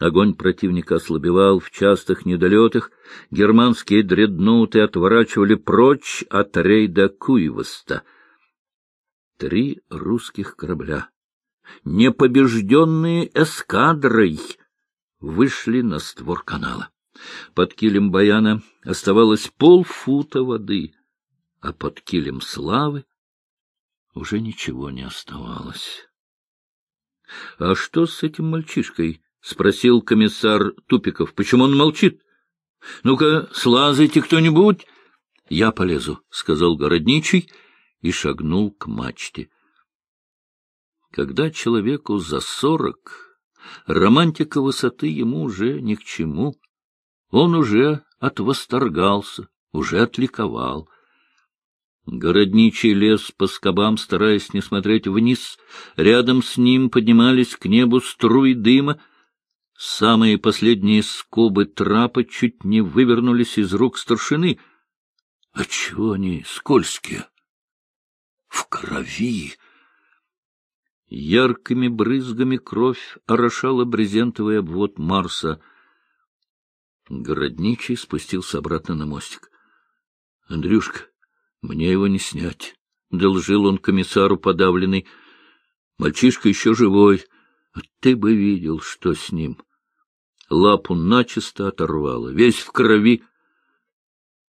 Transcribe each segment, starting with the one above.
Огонь противника ослабевал в частых недолетах, германские дредноуты отворачивали прочь от рейда Куйвоста. Три русских корабля, непобежденные эскадрой, вышли на створ канала. Под килем баяна оставалось полфута воды, а под килем славы уже ничего не оставалось. — А что с этим мальчишкой? — спросил комиссар Тупиков. — Почему он молчит? — Ну-ка, слазайте кто-нибудь. — Я полезу, — сказал городничий и шагнул к мачте. Когда человеку за сорок, романтика высоты ему уже ни к чему. Он уже отвосторгался, уже отликовал. Городничий лес по скобам, стараясь не смотреть вниз. Рядом с ним поднимались к небу струи дыма, Самые последние скобы трапа чуть не вывернулись из рук старшины. А чего они скользкие? В крови! Яркими брызгами кровь орошала брезентовый обвод Марса. Городничий спустился обратно на мостик. — Андрюшка, мне его не снять, — должил он комиссару подавленный. — Мальчишка еще живой, а ты бы видел, что с ним. — лапу начисто оторвало, весь в крови.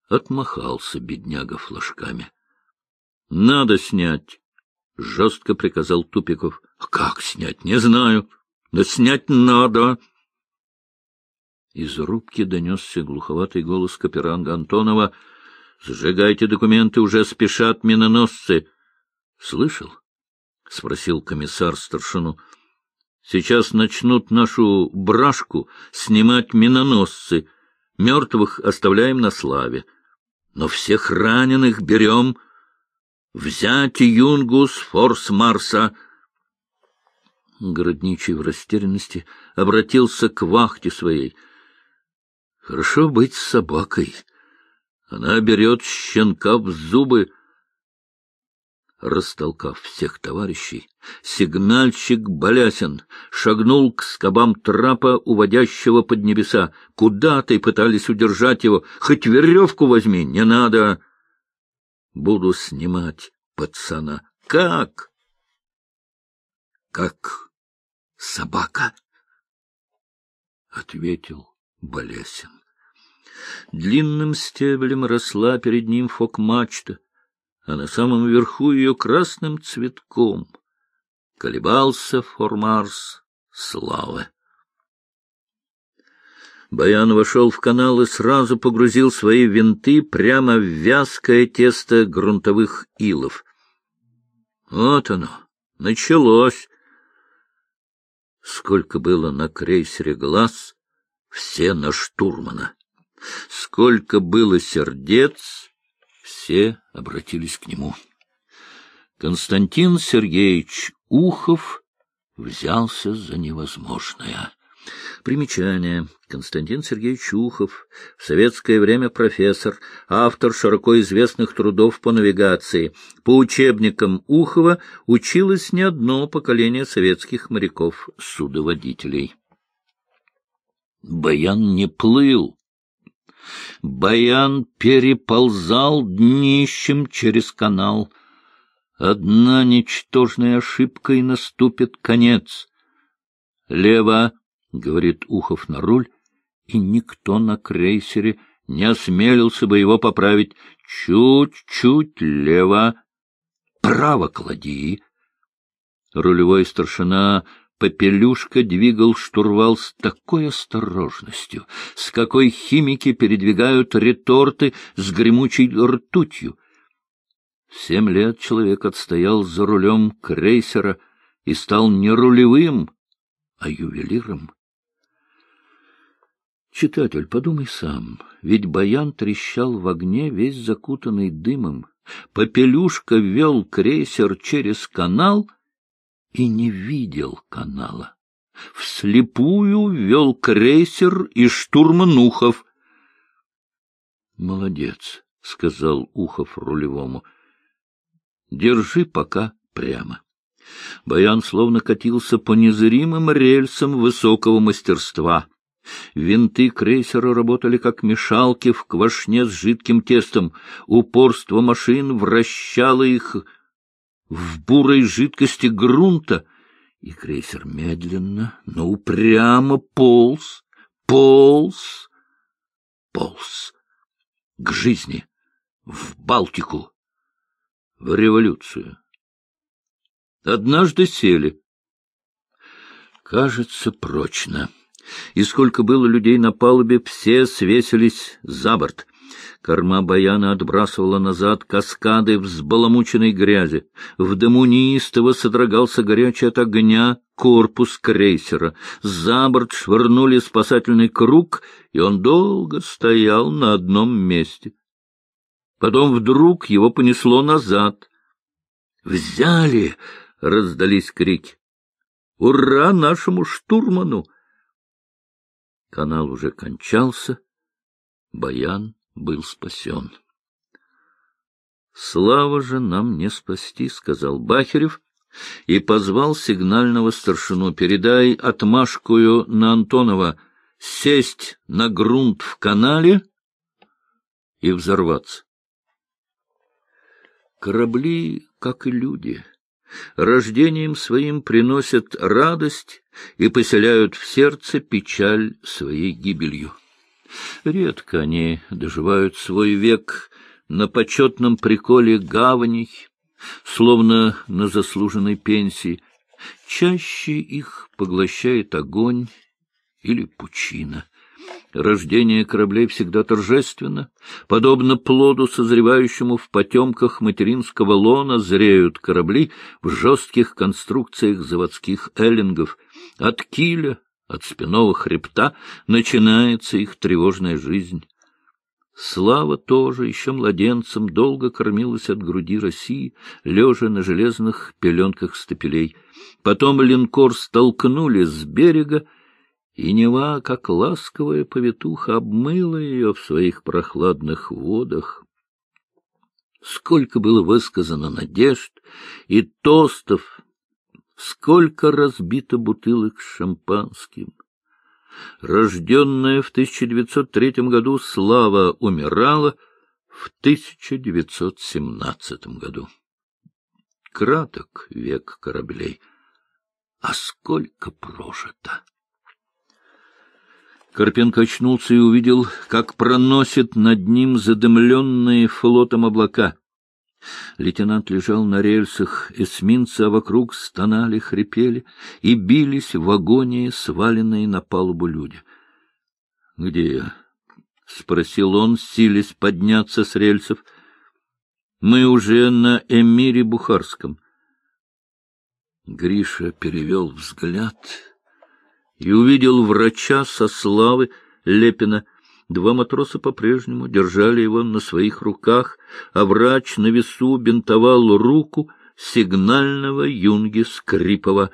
Отмахался бедняга флажками. — Надо снять, — жестко приказал Тупиков. — Как снять, не знаю. Да снять надо. Из рубки донесся глуховатый голос каперанга Антонова. — Сжигайте документы, уже спешат миноносцы. — Слышал? — спросил комиссар старшину. — Сейчас начнут нашу брашку снимать миноносцы. Мертвых оставляем на славе. Но всех раненых берем. Взять юнгус форс Марса. Городничий в растерянности обратился к вахте своей. Хорошо быть собакой. Она берет щенка в зубы, Растолкав всех товарищей, сигнальщик Балясин шагнул к скобам трапа, уводящего под небеса. Куда-то пытались удержать его. Хоть веревку возьми, не надо. Буду снимать пацана. Как? Как собака? Ответил Балясин. Длинным стеблем росла перед ним фок-мачта а на самом верху ее красным цветком колебался формарс славы. Баян вошел в канал и сразу погрузил свои винты прямо в вязкое тесто грунтовых илов. Вот оно, началось. Сколько было на крейсере глаз, все на штурмана. Сколько было сердец, все обратились к нему. Константин Сергеевич Ухов взялся за невозможное. Примечание. Константин Сергеевич Ухов, в советское время профессор, автор широко известных трудов по навигации. По учебникам Ухова училось не одно поколение советских моряков-судоводителей. Баян не плыл, Баян переползал днищем через канал. Одна ничтожная ошибка, и наступит конец. — Лево, — говорит Ухов на руль, и никто на крейсере не осмелился бы его поправить. Чуть-чуть лево. Право клади. Рулевой старшина Попелюшка двигал штурвал с такой осторожностью, с какой химики передвигают реторты с гремучей ртутью. Семь лет человек отстоял за рулем крейсера и стал не рулевым, а ювелиром. Читатель, подумай сам, ведь баян трещал в огне, весь закутанный дымом. Попелюшка вел крейсер через канал — и не видел канала. Вслепую вел крейсер и штурман Ухов. — Молодец, — сказал Ухов рулевому. — Держи пока прямо. Баян словно катился по незримым рельсам высокого мастерства. Винты крейсера работали как мешалки в квашне с жидким тестом. Упорство машин вращало их в бурой жидкости грунта, и крейсер медленно, но упрямо полз, полз, полз к жизни, в Балтику, в революцию. Однажды сели. Кажется, прочно. И сколько было людей на палубе, все свесились за борт. Корма баяна отбрасывала назад каскады взбаламученной грязи. В дыму неистово содрогался горячий от огня корпус крейсера. За борт швырнули спасательный круг, и он долго стоял на одном месте. Потом вдруг его понесло назад. «Взяли!» — раздались крики. «Ура нашему штурману!» Канал уже кончался. Баян был спасен. «Слава же нам не спасти», — сказал Бахерев и позвал сигнального старшину. «Передай отмашкую на Антонова сесть на грунт в канале и взорваться». Корабли, как и люди, рождением своим приносят радость и поселяют в сердце печаль своей гибелью. Редко они доживают свой век на почетном приколе гаваней, словно на заслуженной пенсии. Чаще их поглощает огонь или пучина. Рождение кораблей всегда торжественно. Подобно плоду, созревающему в потемках материнского лона, зреют корабли в жестких конструкциях заводских эллингов. От киля, от спинного хребта начинается их тревожная жизнь. Слава тоже, еще младенцем, долго кормилась от груди России, лежа на железных пеленках стапелей. Потом линкор столкнули с берега, и Нева, как ласковая повитуха, обмыла ее в своих прохладных водах. Сколько было высказано надежд и тостов, сколько разбито бутылок с шампанским. Рожденная в 1903 году Слава умирала в 1917 году. Краток век кораблей, а сколько прожито! Карпенко очнулся и увидел, как проносит над ним задымленные флотом облака. Лейтенант лежал на рельсах эсминца, а вокруг стонали, хрипели и бились в агонии сваленные на палубу люди. — Где я? — спросил он, силясь подняться с рельсов. — Мы уже на Эмире Бухарском. Гриша перевел взгляд и увидел врача со славы Лепина. Два матроса по-прежнему держали его на своих руках, а врач на весу бинтовал руку сигнального юнги Скрипова.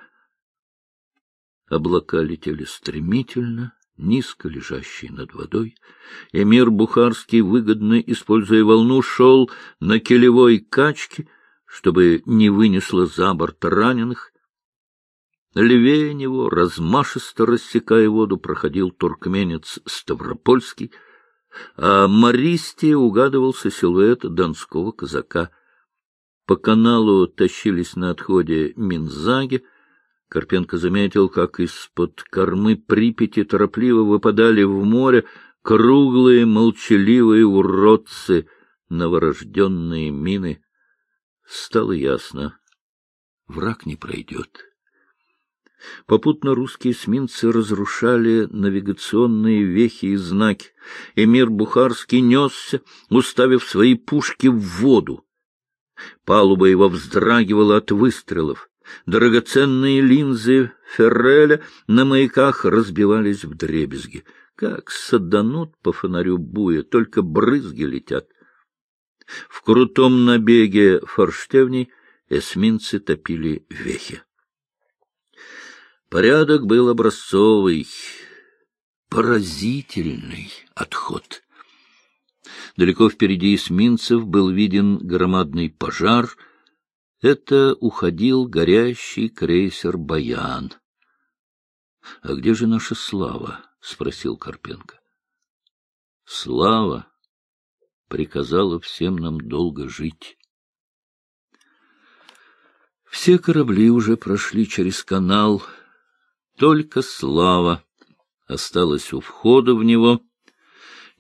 Облака летели стремительно, низко лежащие над водой. Эмир Бухарский, выгодно используя волну, шел на килевой качке, чтобы не вынесло за борт раненых. Левее него, размашисто рассекая воду, проходил туркменец Ставропольский, а Мористе угадывался силуэт донского казака. По каналу тащились на отходе Минзаги. Карпенко заметил, как из-под кормы Припяти торопливо выпадали в море круглые молчаливые уродцы, новорожденные мины. Стало ясно — враг не пройдет. Попутно русские эсминцы разрушали навигационные вехи и знаки. Эмир Бухарский несся, уставив свои пушки в воду. Палуба его вздрагивала от выстрелов. Драгоценные линзы Ферреля на маяках разбивались в дребезги. Как саданут по фонарю буя, только брызги летят. В крутом набеге форштевней эсминцы топили вехи. Порядок был образцовый, поразительный отход. Далеко впереди эсминцев был виден громадный пожар. Это уходил горящий крейсер «Баян». — А где же наша слава? — спросил Карпенко. — Слава приказала всем нам долго жить. Все корабли уже прошли через канал, только слава осталась у входа в него.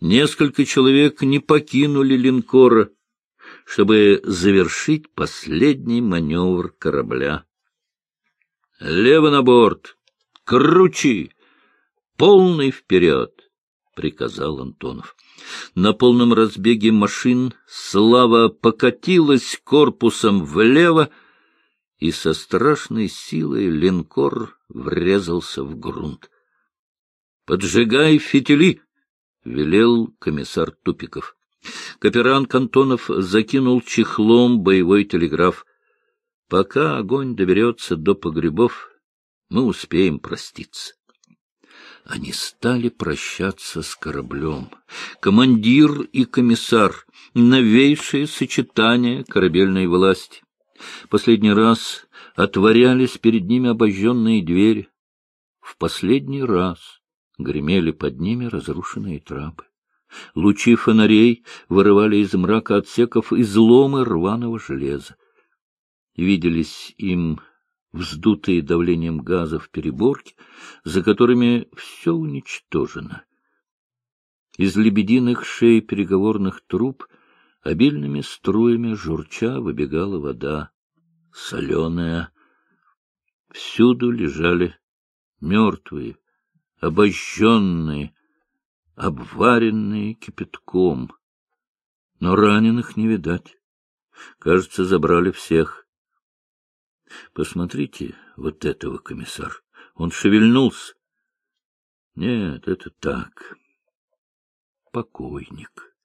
Несколько человек не покинули линкора, чтобы завершить последний маневр корабля. — Лево на борт! Кручи! Полный вперед! — приказал Антонов. На полном разбеге машин Слава покатилась корпусом влево, и со страшной силой линкор врезался в грунт. — Поджигай фитили! — велел комиссар Тупиков. Каперан Кантонов закинул чехлом боевой телеграф. Пока огонь доберется до погребов, мы успеем проститься. Они стали прощаться с кораблем. Командир и комиссар — новейшее сочетание корабельной власти. Последний раз отворялись перед ними обожженные двери. В последний раз гремели под ними разрушенные трапы. Лучи фонарей вырывали из мрака отсеков изломы рваного железа. Виделись им вздутые давлением газов переборки, за которыми все уничтожено. Из лебединых шеи переговорных труб обильными струями журча выбегала вода, соленая. Всюду лежали мертвые, обожженные, обваренные кипятком. Но раненых не видать. Кажется, забрали всех. Посмотрите вот этого, комиссар. Он шевельнулся. Нет, это так. Покойник.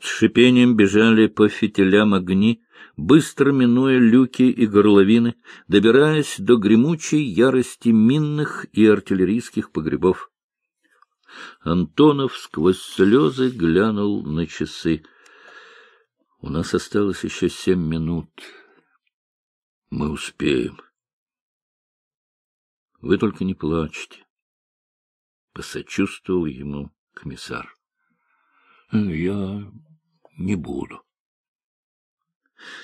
С шипением бежали по фитилям огни, быстро минуя люки и горловины, добираясь до гремучей ярости минных и артиллерийских погребов. Антонов сквозь слезы глянул на часы. — У нас осталось еще семь минут. Мы успеем. — Вы только не плачьте. Посочувствовал ему комиссар. — Я не буду.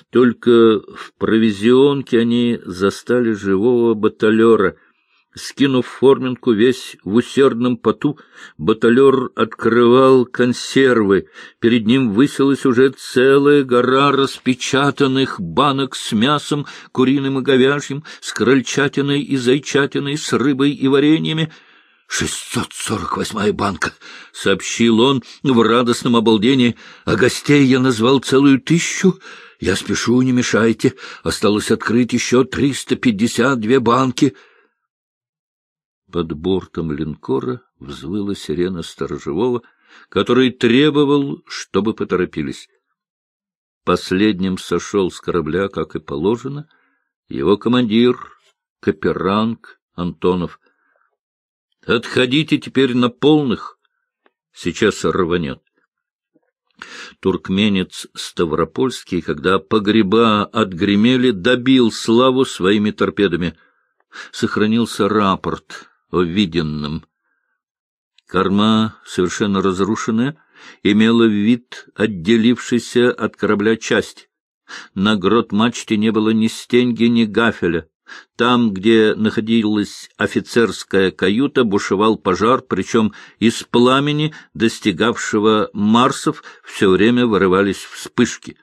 Только в провизионке они застали живого баталера — Скинув форминку весь в усердном поту, баталер открывал консервы. Перед ним высилась уже целая гора распечатанных банок с мясом, куриным и говяжьим, с крольчатиной и зайчатиной, с рыбой и вареньями. «Шестьсот сорок восьмая банка!» — сообщил он в радостном обалдении. «А гостей я назвал целую тысячу. Я спешу, не мешайте. Осталось открыть еще триста пятьдесят две банки». Под бортом линкора взвыла сирена сторожевого, который требовал, чтобы поторопились. Последним сошел с корабля, как и положено, его командир, Каперанг Антонов. — Отходите теперь на полных, сейчас рванет. Туркменец Ставропольский, когда погреба отгремели, добил славу своими торпедами. Сохранился рапорт о виденном. Корма, совершенно разрушенная, имела вид отделившейся от корабля часть. На грот-мачте не было ни стенги, ни гафеля. Там, где находилась офицерская каюта, бушевал пожар, причем из пламени, достигавшего Марсов, все время вырывались вспышки.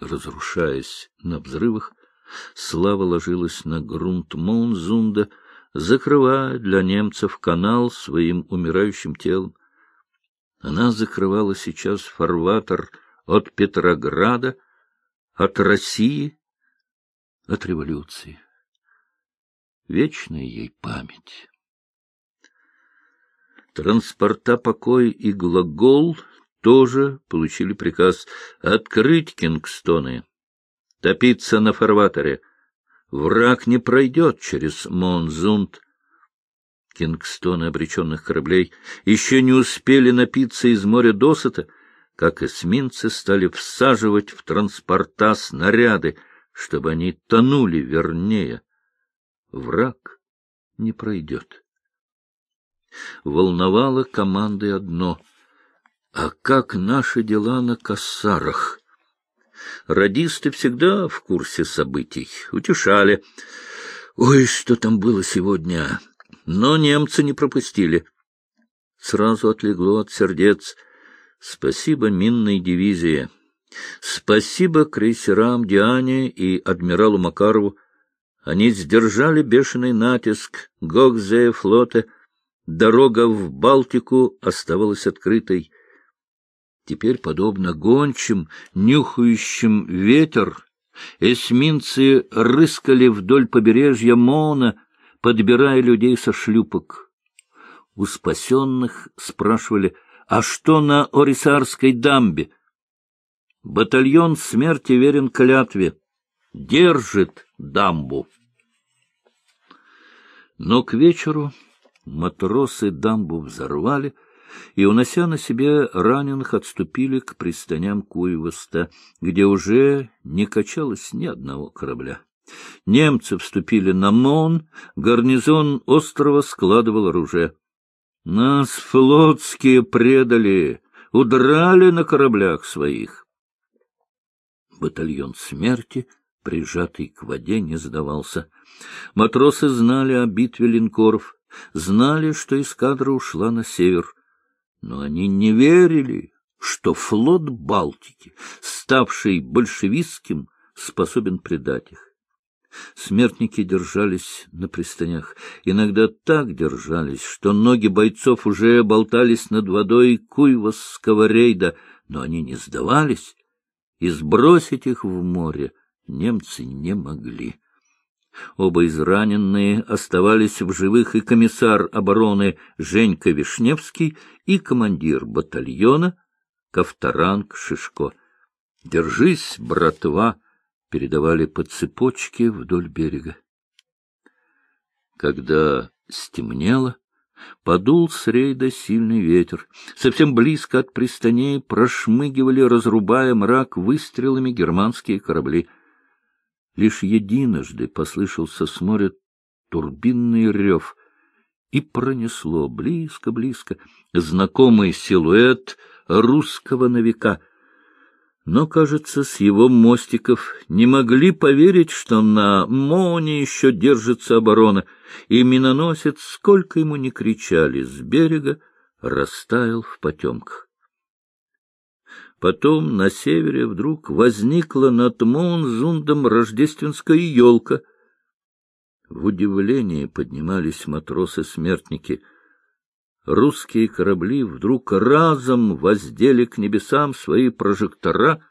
Разрушаясь на взрывах, Слава ложилась на грунт Моунзунда, закрывая для немцев канал своим умирающим телом. Она закрывала сейчас фарватер от Петрограда, от России, от революции. Вечная ей память. Транспорта «Покой» и «Глагол» тоже получили приказ открыть Кингстоны топиться на фарватере. Враг не пройдет через Монзунд. Кингстоны обреченных кораблей еще не успели напиться из моря досыта, как эсминцы стали всаживать в транспорта снаряды, чтобы они тонули вернее. Враг не пройдет. Волновало команды одно — а как наши дела на Кассарах? Радисты всегда в курсе событий, утешали. Ой, что там было сегодня! Но немцы не пропустили. Сразу отлегло от сердец. Спасибо минной дивизии. Спасибо крейсерам Диане и адмиралу Макарову. Они сдержали бешеный натиск Гогзея флота. Дорога в Балтику оставалась открытой. Теперь, подобно гончим, нюхающим ветер, эсминцы рыскали вдоль побережья Мона, подбирая людей со шлюпок. У спасенных спрашивали, а что на Орисарской дамбе? Батальон смерти верен клятве, держит дамбу. Но к вечеру матросы дамбу взорвали — и, унося на себе раненых, отступили к пристаням Куевоста, где уже не качалось ни одного корабля. Немцы вступили на Мон, гарнизон острова складывал оружие. Нас флотские предали, удрали на кораблях своих. Батальон смерти, прижатый к воде, не сдавался. Матросы знали о битве линкоров, знали, что эскадра ушла на север. Но они не верили, что флот Балтики, ставший большевистским, способен предать их. Смертники держались на пристанях, иногда так держались, что ноги бойцов уже болтались над водой Куйвосского рейда, но они не сдавались, и сбросить их в море немцы не могли. Оба израненные оставались в живых и комиссар обороны Женька Вишневский, и командир батальона Ковторанг Шишко. «Держись, братва!» — передавали по цепочке вдоль берега. Когда стемнело, подул с рейда сильный ветер. Совсем близко от пристаней прошмыгивали, разрубая мрак выстрелами германские корабли — Лишь единожды послышался с моря турбинный рев, и пронесло близко-близко знакомый силуэт русского новика. Но, кажется, с его мостиков не могли поверить, что на Моне еще держится оборона, и миноносец, сколько ему ни кричали с берега, растаял в потемках. Потом на севере вдруг возникла над Монзундом рождественская елка. В удивлении поднимались матросы-смертники. Русские корабли вдруг разом воздели к небесам свои прожектора,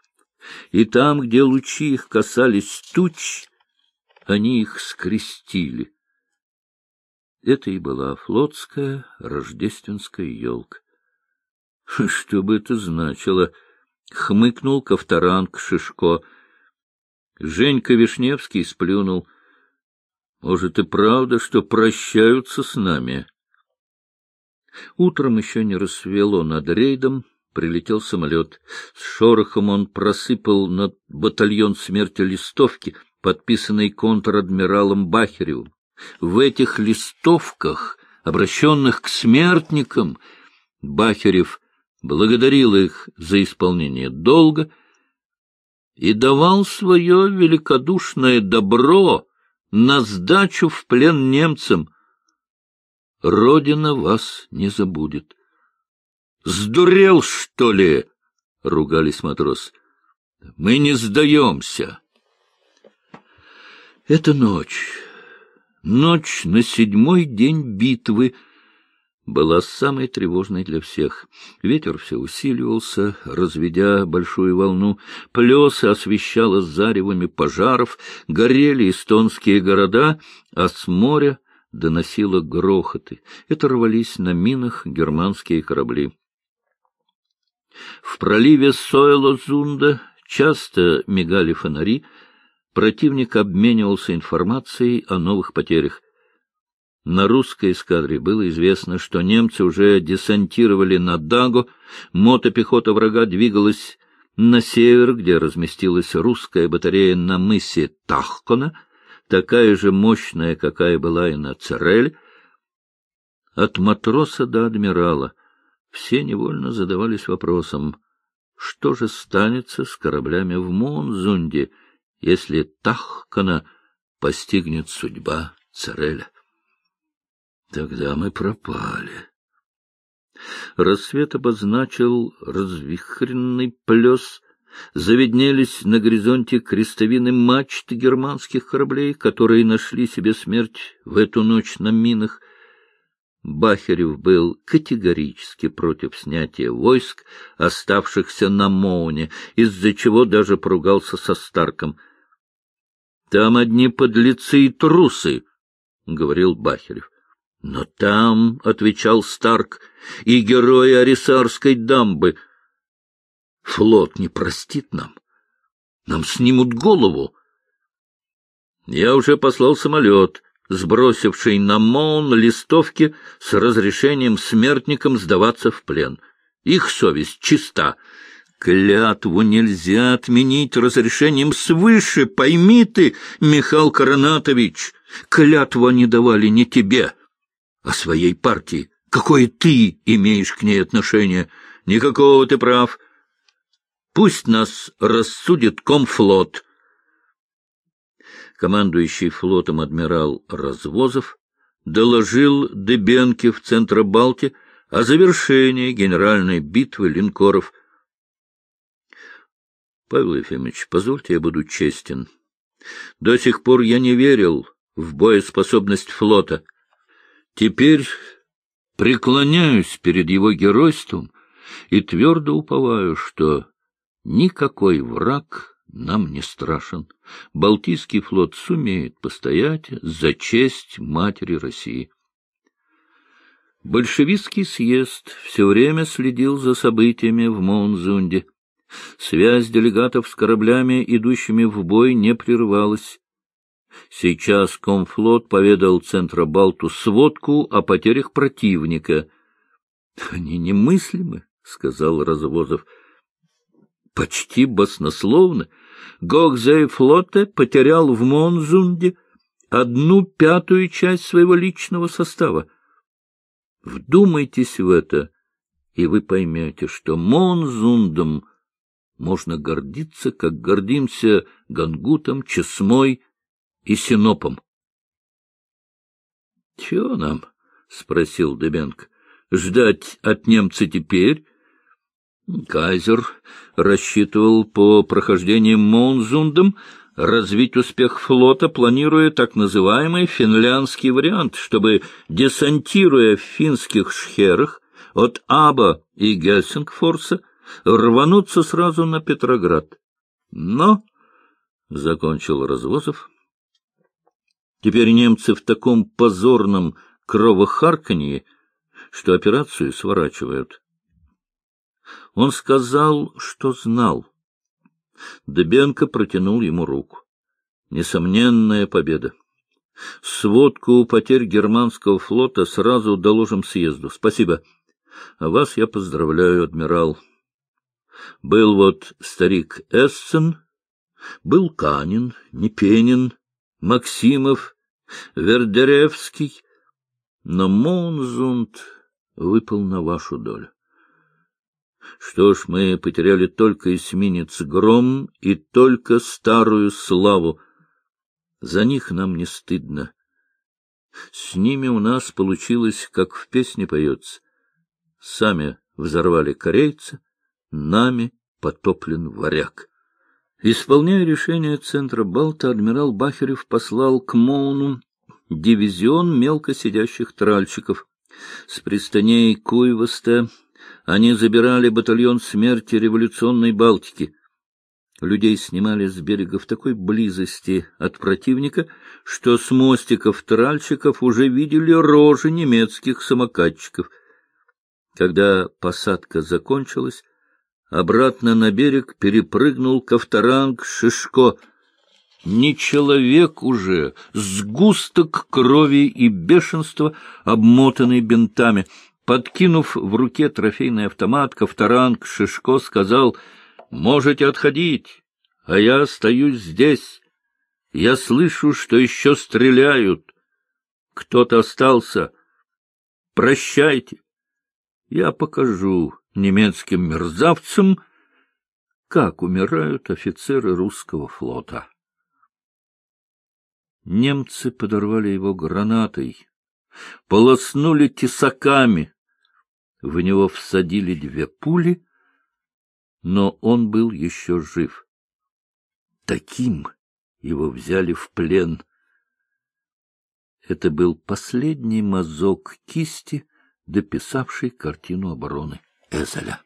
и там, где лучи их касались туч, они их скрестили. Это и была флотская рождественская елка. Что бы это значило? —— хмыкнул Ковторанг Шишко. Женька Вишневский сплюнул. — Может, и правда, что прощаются с нами? Утром еще не рассвело над рейдом, прилетел самолет. С шорохом он просыпал над батальон смерти листовки, подписанной контр-адмиралом Бахеревым. В этих листовках, обращенных к смертникам, Бахерев — благодарил их за исполнение долга и давал свое великодушное добро на сдачу в плен немцам. Родина вас не забудет. — Сдурел, что ли? — ругались матрос. — Мы не сдаемся. Это ночь. Ночь на седьмой день битвы — была самой тревожной для всех. Ветер все усиливался, разведя большую волну, плесы освещало заревами пожаров, горели эстонские города, а с моря доносило грохоты. Это рвались на минах германские корабли. В проливе Сойло-Зунда часто мигали фонари, противник обменивался информацией о новых потерях. На русской эскадре было известно, что немцы уже десантировали на Дагу, мотопехота врага двигалась на север, где разместилась русская батарея на мысе Тахкона, такая же мощная, какая была и на Церель. От матроса до адмирала все невольно задавались вопросом, что же станется с кораблями в Монзунде, если Тахкона постигнет судьба Цереля. Тогда мы пропали. Рассвет обозначил развихренный плес, заведнелись на горизонте крестовины мачты германских кораблей, которые нашли себе смерть в эту ночь на минах. Бахерев был категорически против снятия войск, оставшихся на Моуне, из-за чего даже поругался со Старком. — Там одни подлецы и трусы, — говорил Бахерев. — Но там, — отвечал Старк, — и герои Арисарской дамбы. Флот не простит нам. Нам снимут голову. Я уже послал самолет, сбросивший на Моун листовки с разрешением смертникам сдаваться в плен. Их совесть чиста. Клятву нельзя отменить разрешением свыше, пойми ты, Михаил Коронатович. Клятву они давали не тебе, а своей партии. Какое ты имеешь к ней отношение? Никакого ты прав. Пусть нас рассудит комфлот. Командующий флотом адмирал Развозов доложил Дебенке в Центробалте о завершении генеральной битвы линкоров. Павел Ефимович, позвольте, я буду честен. До сих пор я не верил в боеспособность флота. Теперь преклоняюсь перед его геройством и твердо уповаю, что никакой враг нам не страшен. Балтийский флот сумеет постоять за честь матери России. Большевистский съезд все время следил за событиями в Монзунде. Связь делегатов с кораблями, идущими в бой, не прерывалась. Сейчас комфлот поведал Центробалту сводку о потерях противника. — Они немыслимы, — сказал Развозов. — Почти баснословно. Гогзейфлоте потерял в Монзунде одну пятую часть своего личного состава. Вдумайтесь в это, и вы поймете, что Монзундом можно гордиться, как гордимся Гангутом, Чесмой и Синопом. — Чего нам? — спросил Дебенко. — Ждать от немца теперь? Кайзер рассчитывал по прохождениям Монзундом развить успех флота, планируя так называемый финляндский вариант, чтобы, десантируя в финских шхерах от Аба и Гельсингфорса, рвануться сразу на Петроград. Но, — закончил Развозов, Теперь немцы в таком позорном кровохарканье, что операцию сворачивают. Он сказал, что знал. Дебенко протянул ему руку. Несомненная победа. Сводку потерь германского флота сразу доложим съезду. Спасибо. А вас я поздравляю, адмирал. Был вот старик Эссен, был Канин, Непенин, Максимов, Вердеревский, но Монзунд выпал на вашу долю. Что ж, мы потеряли только эсминец «Гром» и только старую славу. За них нам не стыдно. С ними у нас получилось, как в песне поется. Сами взорвали корейца, нами потоплен варяг. Исполняя решение Центра Балта, адмирал Бахерев послал к Моуну дивизион мелко сидящих тральщиков. С пристаней Куйвоста они забирали батальон смерти революционной Балтики. Людей снимали с берега в такой близости от противника, что с мостиков тральщиков уже видели рожи немецких самокатчиков. Когда посадка закончилась, Обратно на берег перепрыгнул Ковторанг Шишко. Не человек уже, сгусток крови и бешенства, обмотанный бинтами. Подкинув в руке трофейный автомат, Ковторанг Шишко сказал, «Можете отходить, а я остаюсь здесь. Я слышу, что еще стреляют. Кто-то остался. Прощайте. Я покажу немецким мерзавцам, как умирают офицеры русского флота. Немцы подорвали его гранатой, полоснули тесаками. В него всадили две пули, но он был еще жив. Таким его взяли в плен. Это был последний мазок кисти, дописавший картину обороны Эзеля.